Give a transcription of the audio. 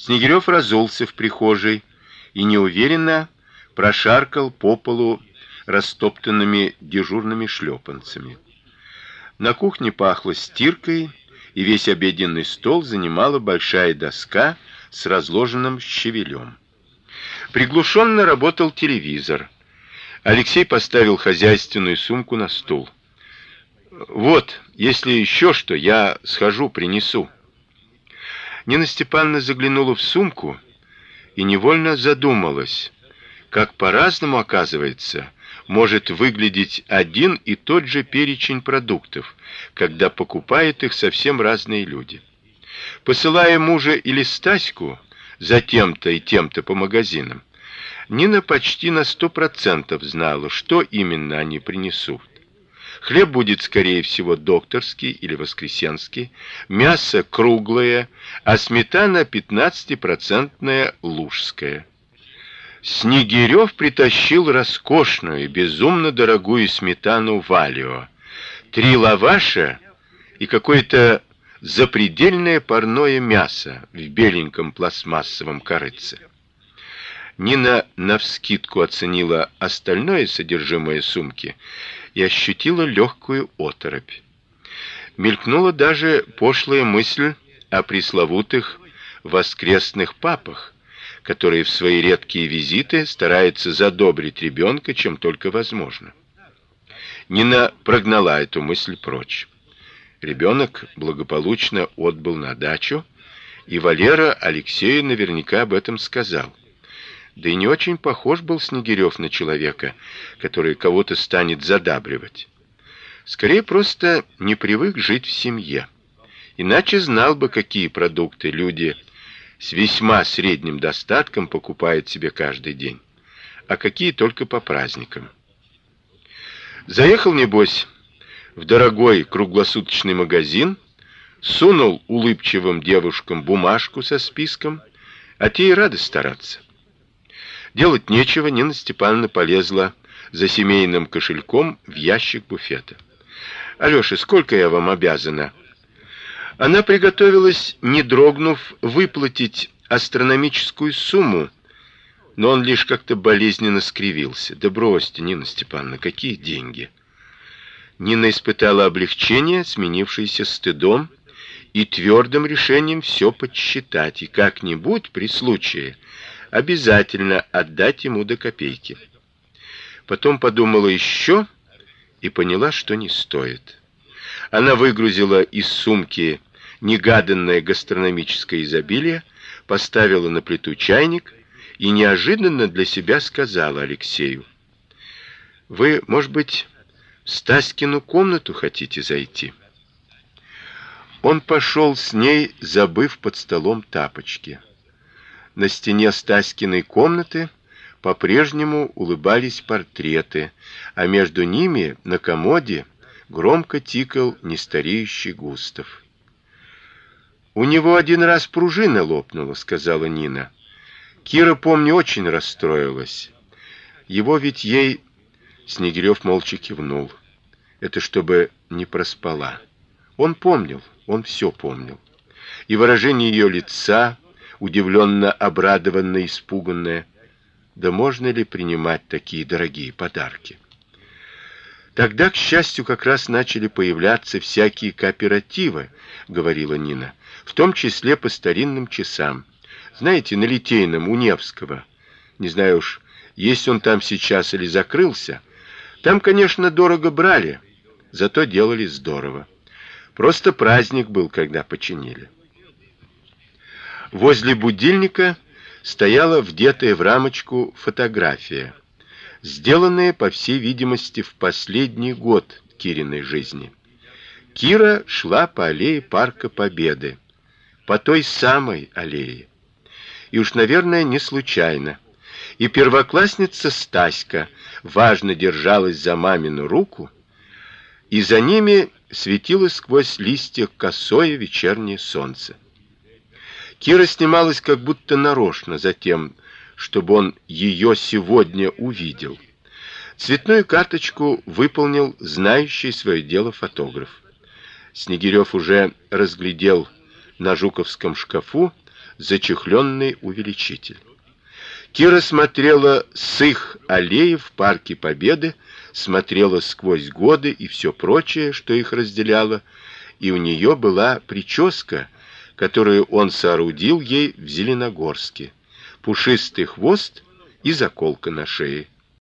Снегирев разулся в прихожей и неуверенно прошаркал по полу растоптанными дежурными шлепанцами. На кухне пахло стиркой, и весь обеденный стол занимала большая доска с разложенным щавелем. Приглушенно работал телевизор. Алексей поставил хозяйственную сумку на стул. Вот, если еще что, я схожу, принесу. Нина Степановна заглянула в сумку и невольно задумалась, как по-разному оказывается может выглядеть один и тот же перечень продуктов, когда покупают их совсем разные люди. Посылая мужа или Стаську за тем-то и тем-то по магазинам, Нина почти на сто процентов знала, что именно они принесут. Хлеб будет скорее всего докторский или воскресенский, мясо круглое, а сметана пятнадцатипроцентная лужская. Снегирев притащил роскошную, безумно дорогую сметану Валио, три лаваша и какое-то запредельное парное мясо в беленьком пластмассовом корыце. Нина навскидку оценила остальное содержимое сумки и ощутила легкую оторопь. Мелькнула даже пошлая мысль о пресловутых воскресных папах, которые в свои редкие визиты стараются задобрить ребенка, чем только возможно. Нина прогнала эту мысль прочь. Ребенок благополучно отбыл на дачу, и Валера Алексею наверняка об этом сказал. Да и не очень похож был Снегирев на человека, который кого-то станет задабривать. Скорее просто не привык жить в семье. Иначе знал бы, какие продукты люди с весьма средним достатком покупают себе каждый день, а какие только по праздникам. Заехал небось в дорогой круглосуточный магазин, сунул улыбчивым девушкам бумажку со списком, а те и рады стараться. Делать нечего, Нина Степановна полезла за семейным кошельком в ящик буфета. Алёша, сколько я вам обязана? Она приготовилась, не дрогнув, выплатить астрономическую сумму, но он лишь как-то болезненно скривился. Да бросьте, Нина Степановна, какие деньги? Нина испытала облегчение, сменившееся стыдом и твердым решением все подсчитать и как-нибудь при случае обязательно отдать ему до копейки. Потом подумала еще и поняла, что не стоит. Она выгрузила из сумки негаданное гастрономическое изобилие, поставила на плиту чайник и неожиданно для себя сказала Алексею: "Вы, может быть, в Стаськину комнату хотите зайти?" Он пошел с ней, забыв под столом тапочки. На стене Стаськиной комнаты по-прежнему улыбались портреты, а между ними на комоде громко тикал нестареющий Густав. У него один раз пружина лопнула, сказала Нина. Кира, помню, очень расстроилась. Его ведь ей Снегирев молча кивнул. Это чтобы не проспала. Он помнил, он все помнил. И выражение ее лица, удивленно обрадованное, испуганное. Да можно ли принимать такие дорогие подарки? Тогда, к счастью, как раз начали появляться всякие кооперативы, говорила Нина в том числе по старинным часам. Знаете, на Литейном у Невского. Не знаю уж, есть он там сейчас или закрылся. Там, конечно, дорого брали, зато делали здорово. Просто праздник был, когда починили. Возле будильника стояла вдетая в рамочку фотография, сделанная, по всей видимости, в последний год Кириной жизни. Кира шла по аллее парка Победы по той самой аллее. И уж, наверное, не случайно. И первоклассница Стаська важно держалась за мамину руку, и за ними светило сквозь листья косое вечернее солнце. Кира снималась как будто нарочно за тем, чтобы он ее сегодня увидел. Цветную карточку выполнил знающий свое дело фотограф. Снегирев уже разглядел на жуковском шкафу зачехленный увеличитель. Кира смотрела с их аллеи в парке Победы, смотрела сквозь годы и все прочее, что их разделяло, и у нее была прическа, которую он соорудил ей в Зеленогорске. Пушистый хвост и заколка на шее.